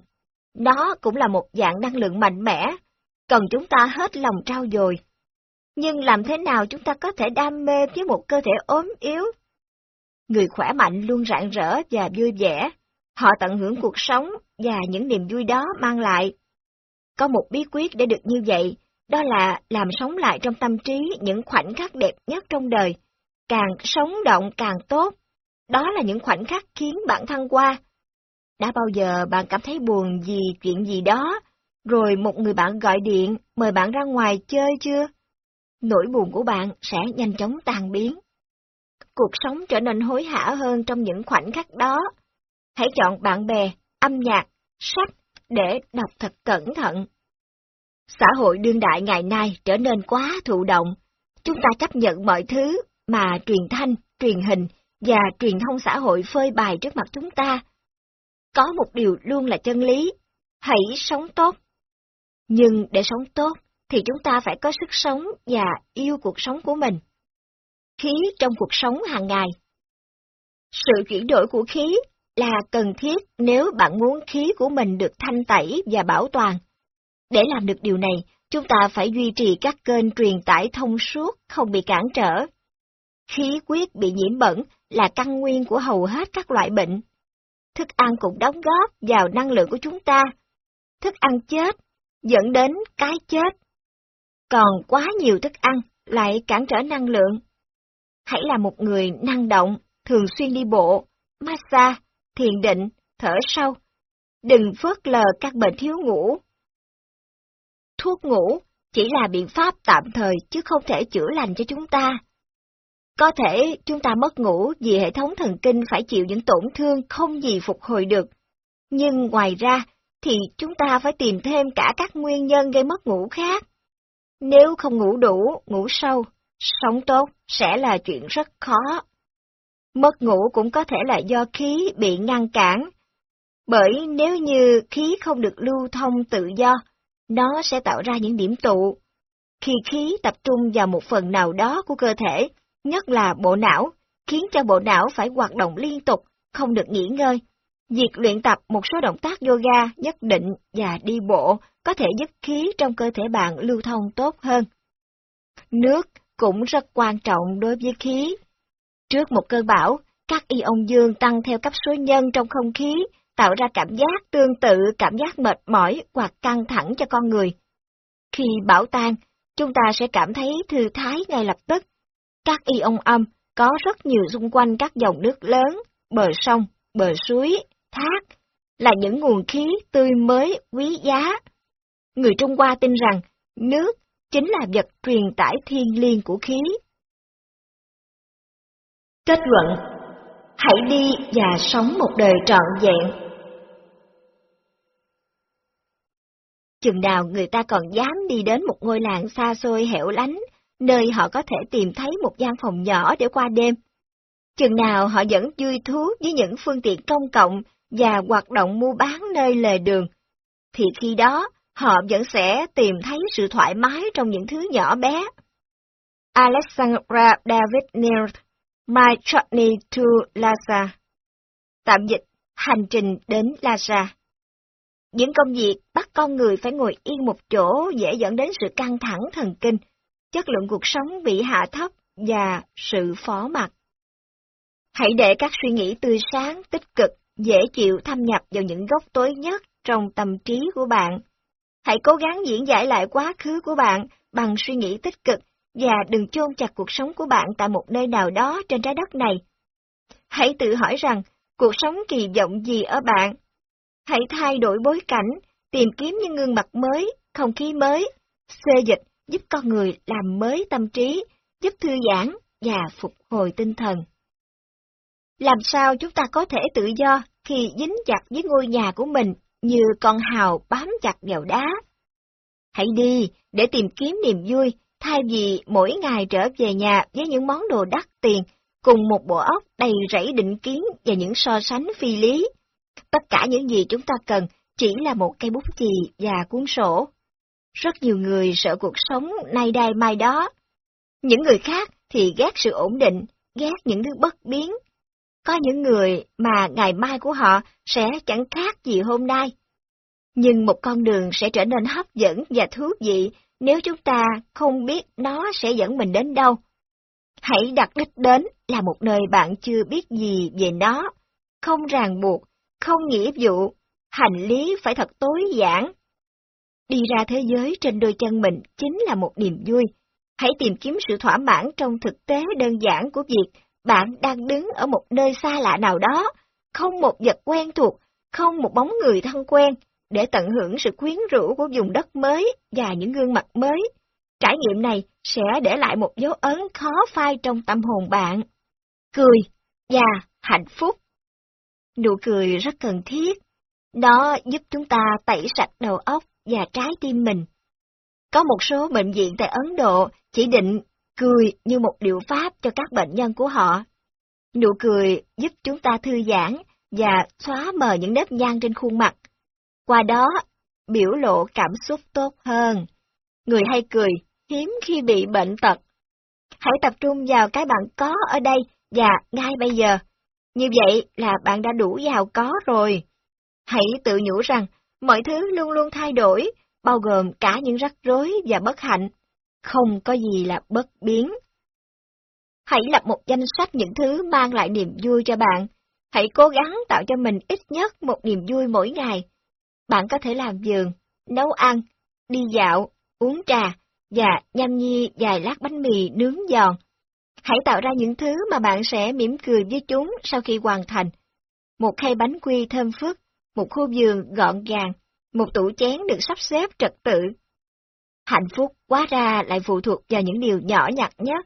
Nó cũng là một dạng năng lượng mạnh mẽ, cần chúng ta hết lòng trao dồi. Nhưng làm thế nào chúng ta có thể đam mê với một cơ thể ốm yếu? Người khỏe mạnh luôn rạng rỡ và vui vẻ. Họ tận hưởng cuộc sống và những niềm vui đó mang lại. Có một bí quyết để được như vậy, đó là làm sống lại trong tâm trí những khoảnh khắc đẹp nhất trong đời. Càng sống động càng tốt. Đó là những khoảnh khắc khiến bạn thăng qua. Đã bao giờ bạn cảm thấy buồn vì chuyện gì đó, rồi một người bạn gọi điện mời bạn ra ngoài chơi chưa? Nỗi buồn của bạn sẽ nhanh chóng tan biến. Cuộc sống trở nên hối hả hơn trong những khoảnh khắc đó. Hãy chọn bạn bè, âm nhạc, sách để đọc thật cẩn thận. Xã hội đương đại ngày nay trở nên quá thụ động. Chúng ta chấp nhận mọi thứ mà truyền thanh, truyền hình và truyền thông xã hội phơi bày trước mặt chúng ta. Có một điều luôn là chân lý, hãy sống tốt. Nhưng để sống tốt thì chúng ta phải có sức sống và yêu cuộc sống của mình. Khí trong cuộc sống hàng ngày Sự chuyển đổi của khí là cần thiết nếu bạn muốn khí của mình được thanh tẩy và bảo toàn. Để làm được điều này, chúng ta phải duy trì các kênh truyền tải thông suốt, không bị cản trở. Khí huyết bị nhiễm bẩn là căn nguyên của hầu hết các loại bệnh. Thức ăn cũng đóng góp vào năng lượng của chúng ta. Thức ăn chết dẫn đến cái chết. Còn quá nhiều thức ăn lại cản trở năng lượng. Hãy là một người năng động, thường xuyên đi bộ, massage, thiền định, thở sâu. Đừng phớt lờ các bệnh thiếu ngủ. Thuốc ngủ chỉ là biện pháp tạm thời chứ không thể chữa lành cho chúng ta. Có thể chúng ta mất ngủ vì hệ thống thần kinh phải chịu những tổn thương không gì phục hồi được. Nhưng ngoài ra, thì chúng ta phải tìm thêm cả các nguyên nhân gây mất ngủ khác. Nếu không ngủ đủ, ngủ sâu, sống tốt sẽ là chuyện rất khó. Mất ngủ cũng có thể là do khí bị ngăn cản, bởi nếu như khí không được lưu thông tự do, nó sẽ tạo ra những điểm tụ. Khi khí tập trung vào một phần nào đó của cơ thể, nhất là bộ não, khiến cho bộ não phải hoạt động liên tục, không được nghỉ ngơi. Việc luyện tập một số động tác yoga nhất định và đi bộ có thể giúp khí trong cơ thể bạn lưu thông tốt hơn. Nước cũng rất quan trọng đối với khí. Trước một cơn bão, các ion dương tăng theo cấp số nhân trong không khí, tạo ra cảm giác tương tự cảm giác mệt mỏi hoặc căng thẳng cho con người. Khi bão tan, chúng ta sẽ cảm thấy thư thái ngay lập tức. Các ion âm có rất nhiều xung quanh các dòng nước lớn, bờ sông, bờ suối, thác, là những nguồn khí tươi mới, quý giá. Người Trung Hoa tin rằng nước chính là vật truyền tải thiên liêng của khí. Kết luận Hãy đi và sống một đời trọn vẹn. Chừng nào người ta còn dám đi đến một ngôi làng xa xôi hẻo lánh, nơi họ có thể tìm thấy một gian phòng nhỏ để qua đêm. Chừng nào họ vẫn vui thú với những phương tiện công cộng và hoạt động mua bán nơi lề đường, thì khi đó họ vẫn sẽ tìm thấy sự thoải mái trong những thứ nhỏ bé. Alexandra David Neal, My Journey to Lhasa Tạm dịch, hành trình đến Lhasa Những công việc bắt con người phải ngồi yên một chỗ dễ dẫn đến sự căng thẳng thần kinh, chất lượng cuộc sống bị hạ thấp và sự phó mặc. Hãy để các suy nghĩ tươi sáng, tích cực, dễ chịu thâm nhập vào những góc tối nhất trong tâm trí của bạn. Hãy cố gắng diễn giải lại quá khứ của bạn bằng suy nghĩ tích cực và đừng chôn chặt cuộc sống của bạn tại một nơi nào đó trên trái đất này. Hãy tự hỏi rằng, cuộc sống kỳ vọng gì ở bạn? Hãy thay đổi bối cảnh, tìm kiếm những gương mặt mới, không khí mới, xê dịch giúp con người làm mới tâm trí, giúp thư giãn và phục hồi tinh thần. Làm sao chúng ta có thể tự do khi dính chặt với ngôi nhà của mình như con hào bám chặt vào đá? Hãy đi để tìm kiếm niềm vui, thay vì mỗi ngày trở về nhà với những món đồ đắt tiền, cùng một bộ óc đầy rẫy định kiến và những so sánh phi lý. Tất cả những gì chúng ta cần chỉ là một cây bút chì và cuốn sổ. Rất nhiều người sợ cuộc sống nay đây mai đó. Những người khác thì ghét sự ổn định, ghét những thứ bất biến. Có những người mà ngày mai của họ sẽ chẳng khác gì hôm nay. Nhưng một con đường sẽ trở nên hấp dẫn và thú vị nếu chúng ta không biết nó sẽ dẫn mình đến đâu. Hãy đặt đích đến là một nơi bạn chưa biết gì về nó, không ràng buộc, không nghĩa vụ, hành lý phải thật tối giản. Đi ra thế giới trên đôi chân mình chính là một niềm vui. Hãy tìm kiếm sự thỏa mãn trong thực tế đơn giản của việc bạn đang đứng ở một nơi xa lạ nào đó, không một vật quen thuộc, không một bóng người thân quen, để tận hưởng sự quyến rũ của vùng đất mới và những gương mặt mới. Trải nghiệm này sẽ để lại một dấu ấn khó phai trong tâm hồn bạn. Cười và hạnh phúc. Nụ cười rất cần thiết. Nó giúp chúng ta tẩy sạch đầu óc và trái tim mình. Có một số bệnh viện tại Ấn Độ chỉ định cười như một liệu pháp cho các bệnh nhân của họ. Nụ cười giúp chúng ta thư giãn và xóa mờ những nếp nhăn trên khuôn mặt. Qua đó, biểu lộ cảm xúc tốt hơn. Người hay cười, hiếm khi bị bệnh tật. Hãy tập trung vào cái bạn có ở đây và ngay bây giờ. Như vậy là bạn đã đủ giàu có rồi. Hãy tự nhủ rằng mọi thứ luôn luôn thay đổi, bao gồm cả những rắc rối và bất hạnh. Không có gì là bất biến. Hãy lập một danh sách những thứ mang lại niềm vui cho bạn. Hãy cố gắng tạo cho mình ít nhất một niềm vui mỗi ngày. Bạn có thể làm giường, nấu ăn, đi dạo, uống trà và nhâm nhi vài lát bánh mì nướng giòn. Hãy tạo ra những thứ mà bạn sẽ mỉm cười với chúng sau khi hoàn thành. Một khay bánh quy thơm phức, một khu vườn gọn gàng, một tủ chén được sắp xếp trật tự. Hạnh phúc quá ra lại phụ thuộc vào những điều nhỏ nhặt nhất,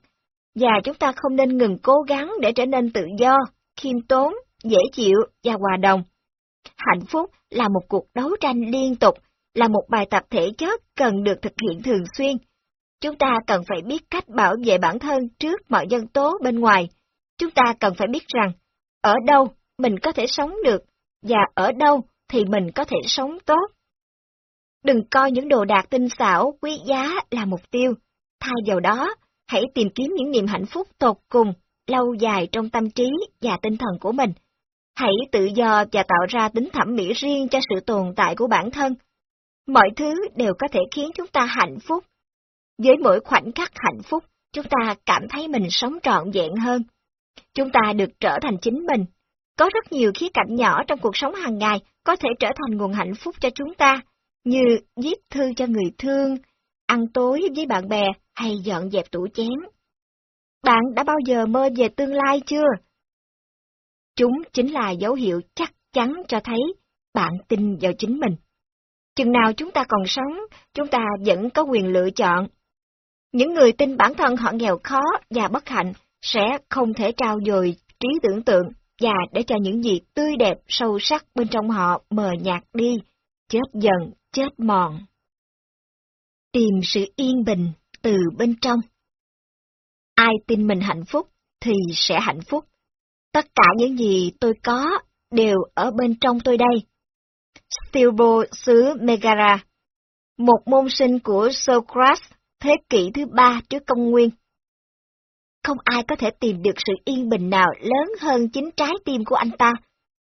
và chúng ta không nên ngừng cố gắng để trở nên tự do, khiêm tốn, dễ chịu và hòa đồng. Hạnh phúc là một cuộc đấu tranh liên tục, là một bài tập thể chất cần được thực hiện thường xuyên. Chúng ta cần phải biết cách bảo vệ bản thân trước mọi nhân tố bên ngoài. Chúng ta cần phải biết rằng, ở đâu mình có thể sống được, và ở đâu thì mình có thể sống tốt. Đừng coi những đồ đạc tinh xảo, quý giá là mục tiêu. Thay vào đó, hãy tìm kiếm những niềm hạnh phúc tột cùng, lâu dài trong tâm trí và tinh thần của mình. Hãy tự do và tạo ra tính thẩm mỹ riêng cho sự tồn tại của bản thân. Mọi thứ đều có thể khiến chúng ta hạnh phúc. Với mỗi khoảnh khắc hạnh phúc, chúng ta cảm thấy mình sống trọn vẹn hơn. Chúng ta được trở thành chính mình. Có rất nhiều khía cạnh nhỏ trong cuộc sống hàng ngày có thể trở thành nguồn hạnh phúc cho chúng ta, như viết thư cho người thương, ăn tối với bạn bè hay dọn dẹp tủ chén. Bạn đã bao giờ mơ về tương lai chưa? Chúng chính là dấu hiệu chắc chắn cho thấy bạn tin vào chính mình. Chừng nào chúng ta còn sống, chúng ta vẫn có quyền lựa chọn. Những người tin bản thân họ nghèo khó và bất hạnh sẽ không thể trao dồi trí tưởng tượng và để cho những gì tươi đẹp sâu sắc bên trong họ mờ nhạt đi, chết dần, chết mòn. Tìm sự yên bình từ bên trong. Ai tin mình hạnh phúc thì sẽ hạnh phúc. Tất cả những gì tôi có đều ở bên trong tôi đây. Stilbo xứ Megara, một môn sinh của Socrates thế kỷ thứ ba trước công nguyên. Không ai có thể tìm được sự yên bình nào lớn hơn chính trái tim của anh ta,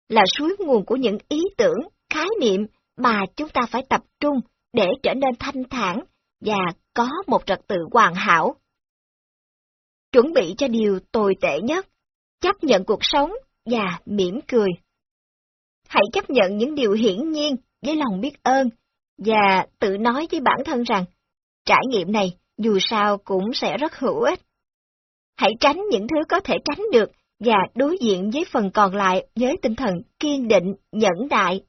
là suối nguồn của những ý tưởng, khái niệm mà chúng ta phải tập trung để trở nên thanh thản và có một trật tự hoàn hảo. Chuẩn bị cho điều tồi tệ nhất, chấp nhận cuộc sống và mỉm cười. Hãy chấp nhận những điều hiển nhiên với lòng biết ơn và tự nói với bản thân rằng trải nghiệm này dù sao cũng sẽ rất hữu ích. Hãy tránh những thứ có thể tránh được và đối diện với phần còn lại với tinh thần kiên định, nhẫn đại.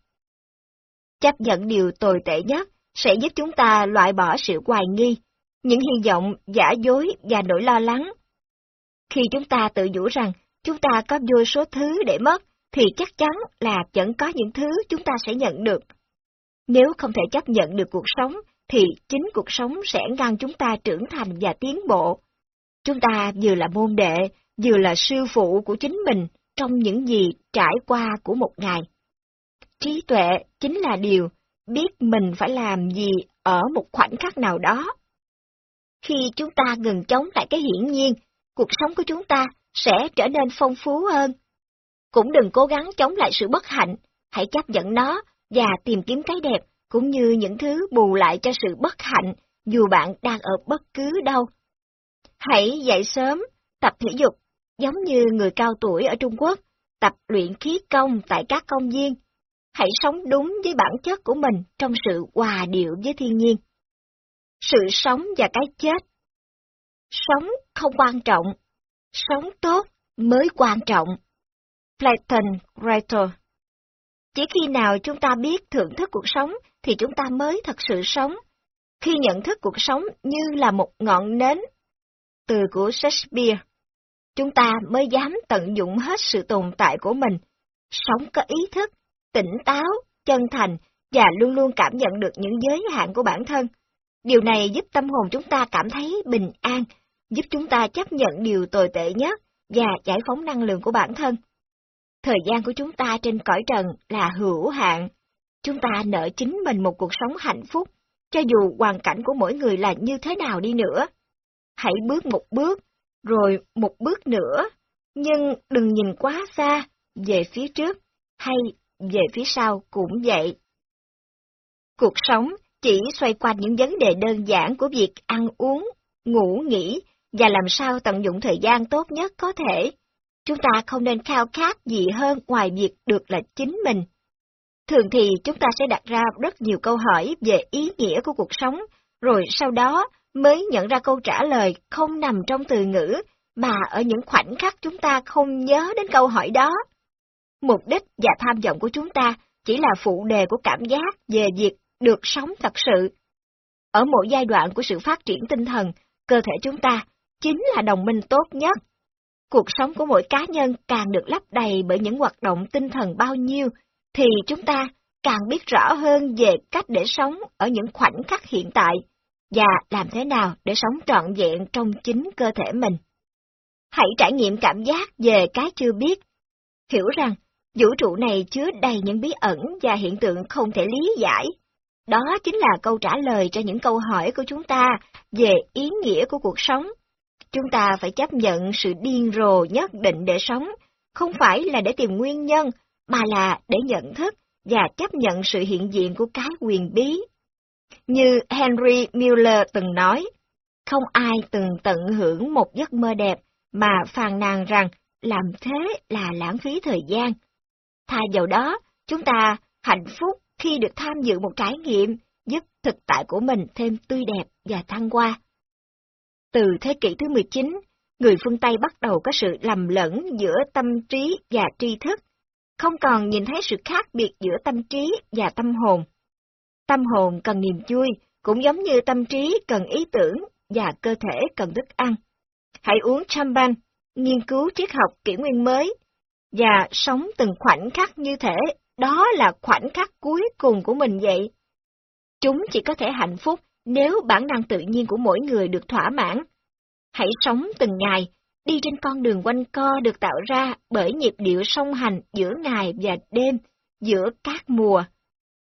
Chấp nhận điều tồi tệ nhất sẽ giúp chúng ta loại bỏ sự hoài nghi, những hy vọng giả dối và nỗi lo lắng. Khi chúng ta tự nhủ rằng chúng ta có vô số thứ để mất, thì chắc chắn là vẫn có những thứ chúng ta sẽ nhận được. Nếu không thể chấp nhận được cuộc sống, thì chính cuộc sống sẽ ngăn chúng ta trưởng thành và tiến bộ. Chúng ta vừa là môn đệ, vừa là sư phụ của chính mình trong những gì trải qua của một ngày. Trí tuệ chính là điều biết mình phải làm gì ở một khoảnh khắc nào đó. Khi chúng ta ngừng chống lại cái hiển nhiên, cuộc sống của chúng ta sẽ trở nên phong phú hơn. Cũng đừng cố gắng chống lại sự bất hạnh, hãy chấp nhận nó và tìm kiếm cái đẹp cũng như những thứ bù lại cho sự bất hạnh dù bạn đang ở bất cứ đâu. Hãy dậy sớm, tập thể dục, giống như người cao tuổi ở Trung Quốc, tập luyện khí công tại các công viên. Hãy sống đúng với bản chất của mình trong sự hòa điệu với thiên nhiên. Sự sống và cái chết. Sống không quan trọng, sống tốt mới quan trọng. Platon Writer Chỉ khi nào chúng ta biết thưởng thức cuộc sống thì chúng ta mới thật sự sống. Khi nhận thức cuộc sống như là một ngọn nến, từ của Shakespeare, chúng ta mới dám tận dụng hết sự tồn tại của mình, sống có ý thức, tỉnh táo, chân thành và luôn luôn cảm nhận được những giới hạn của bản thân. Điều này giúp tâm hồn chúng ta cảm thấy bình an, giúp chúng ta chấp nhận điều tồi tệ nhất và giải phóng năng lượng của bản thân. Thời gian của chúng ta trên cõi trần là hữu hạn. Chúng ta nợ chính mình một cuộc sống hạnh phúc, cho dù hoàn cảnh của mỗi người là như thế nào đi nữa. Hãy bước một bước, rồi một bước nữa, nhưng đừng nhìn quá xa, về phía trước, hay về phía sau cũng vậy. Cuộc sống chỉ xoay quanh những vấn đề đơn giản của việc ăn uống, ngủ nghỉ và làm sao tận dụng thời gian tốt nhất có thể. Chúng ta không nên khao khát gì hơn ngoài việc được là chính mình. Thường thì chúng ta sẽ đặt ra rất nhiều câu hỏi về ý nghĩa của cuộc sống, rồi sau đó mới nhận ra câu trả lời không nằm trong từ ngữ, mà ở những khoảnh khắc chúng ta không nhớ đến câu hỏi đó. Mục đích và tham vọng của chúng ta chỉ là phụ đề của cảm giác về việc được sống thật sự. Ở mỗi giai đoạn của sự phát triển tinh thần, cơ thể chúng ta chính là đồng minh tốt nhất. Cuộc sống của mỗi cá nhân càng được lấp đầy bởi những hoạt động tinh thần bao nhiêu, thì chúng ta càng biết rõ hơn về cách để sống ở những khoảnh khắc hiện tại, và làm thế nào để sống trọn vẹn trong chính cơ thể mình. Hãy trải nghiệm cảm giác về cái chưa biết. Hiểu rằng, vũ trụ này chứa đầy những bí ẩn và hiện tượng không thể lý giải. Đó chính là câu trả lời cho những câu hỏi của chúng ta về ý nghĩa của cuộc sống. Chúng ta phải chấp nhận sự điên rồ nhất định để sống, không phải là để tìm nguyên nhân, mà là để nhận thức và chấp nhận sự hiện diện của cái quyền bí. Như Henry Miller từng nói, không ai từng tận hưởng một giấc mơ đẹp mà phàn nàn rằng làm thế là lãng phí thời gian. Thay vào đó, chúng ta hạnh phúc khi được tham dự một trải nghiệm giúp thực tại của mình thêm tươi đẹp và thăng hoa. Từ thế kỷ thứ 19, người phương Tây bắt đầu có sự lầm lẫn giữa tâm trí và tri thức, không còn nhìn thấy sự khác biệt giữa tâm trí và tâm hồn. Tâm hồn cần niềm vui, cũng giống như tâm trí cần ý tưởng và cơ thể cần thức ăn. Hãy uống champagne, nghiên cứu triết học kỷ nguyên mới, và sống từng khoảnh khắc như thế đó là khoảnh khắc cuối cùng của mình vậy. Chúng chỉ có thể hạnh phúc nếu bản năng tự nhiên của mỗi người được thỏa mãn. Hãy sống từng ngày, đi trên con đường quanh co được tạo ra bởi nhịp điệu song hành giữa ngày và đêm, giữa các mùa.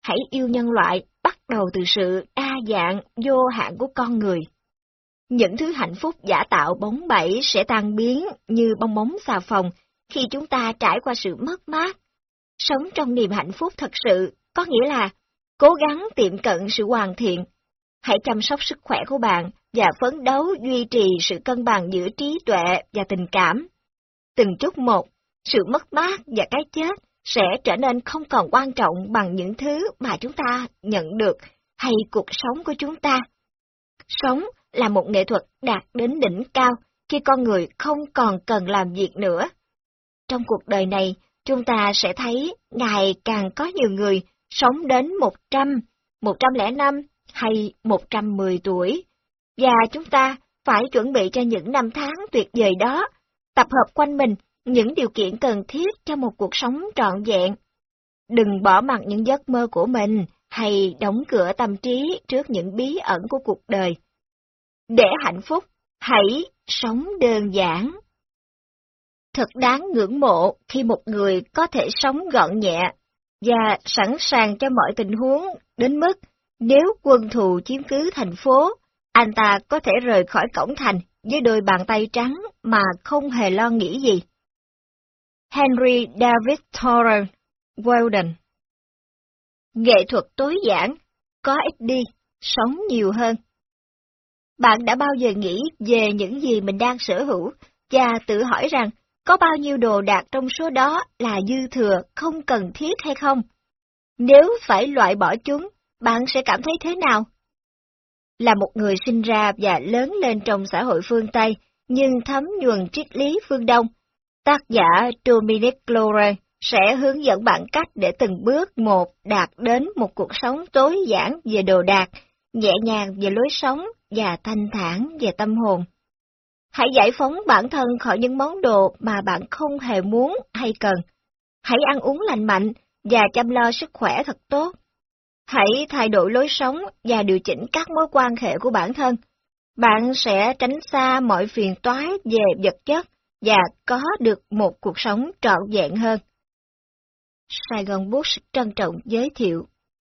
Hãy yêu nhân loại bắt đầu từ sự đa dạng, vô hạn của con người. Những thứ hạnh phúc giả tạo bóng bẩy sẽ tan biến như bong bóng xà phòng khi chúng ta trải qua sự mất mát. Sống trong niềm hạnh phúc thật sự có nghĩa là cố gắng tiệm cận sự hoàn thiện. Hãy chăm sóc sức khỏe của bạn và phấn đấu duy trì sự cân bằng giữa trí tuệ và tình cảm. Từng chút một, sự mất mát và cái chết sẽ trở nên không còn quan trọng bằng những thứ mà chúng ta nhận được hay cuộc sống của chúng ta. Sống là một nghệ thuật đạt đến đỉnh cao khi con người không còn cần làm việc nữa. Trong cuộc đời này, chúng ta sẽ thấy ngày càng có nhiều người sống đến 100, 105 hay 110 tuổi. Và chúng ta phải chuẩn bị cho những năm tháng tuyệt vời đó, tập hợp quanh mình những điều kiện cần thiết cho một cuộc sống trọn vẹn. Đừng bỏ mặc những giấc mơ của mình hay đóng cửa tâm trí trước những bí ẩn của cuộc đời. Để hạnh phúc, hãy sống đơn giản. Thật đáng ngưỡng mộ khi một người có thể sống gọn nhẹ và sẵn sàng cho mọi tình huống đến mức nếu quân thù chiếm cứ thành phố, anh ta có thể rời khỏi cổng thành với đôi bàn tay trắng mà không hề lo nghĩ gì. Henry David Thoreau Weldon Nghệ thuật tối giản, có ít đi, sống nhiều hơn. Bạn đã bao giờ nghĩ về những gì mình đang sở hữu và tự hỏi rằng có bao nhiêu đồ đạc trong số đó là dư thừa, không cần thiết hay không? Nếu phải loại bỏ chúng, bạn sẽ cảm thấy thế nào? Là một người sinh ra và lớn lên trong xã hội phương Tây, nhưng thấm nhuần triết lý phương Đông, tác giả Dominic Lore sẽ hướng dẫn bạn cách để từng bước một đạt đến một cuộc sống tối giản về đồ đạc, nhẹ nhàng về lối sống và thanh thản về tâm hồn. Hãy giải phóng bản thân khỏi những món đồ mà bạn không hề muốn hay cần. Hãy ăn uống lành mạnh và chăm lo sức khỏe thật tốt. Hãy thay đổi lối sống và điều chỉnh các mối quan hệ của bản thân. Bạn sẽ tránh xa mọi phiền toái về vật chất và có được một cuộc sống trọn vẹn hơn. Sài Gòn Books trân trọng giới thiệu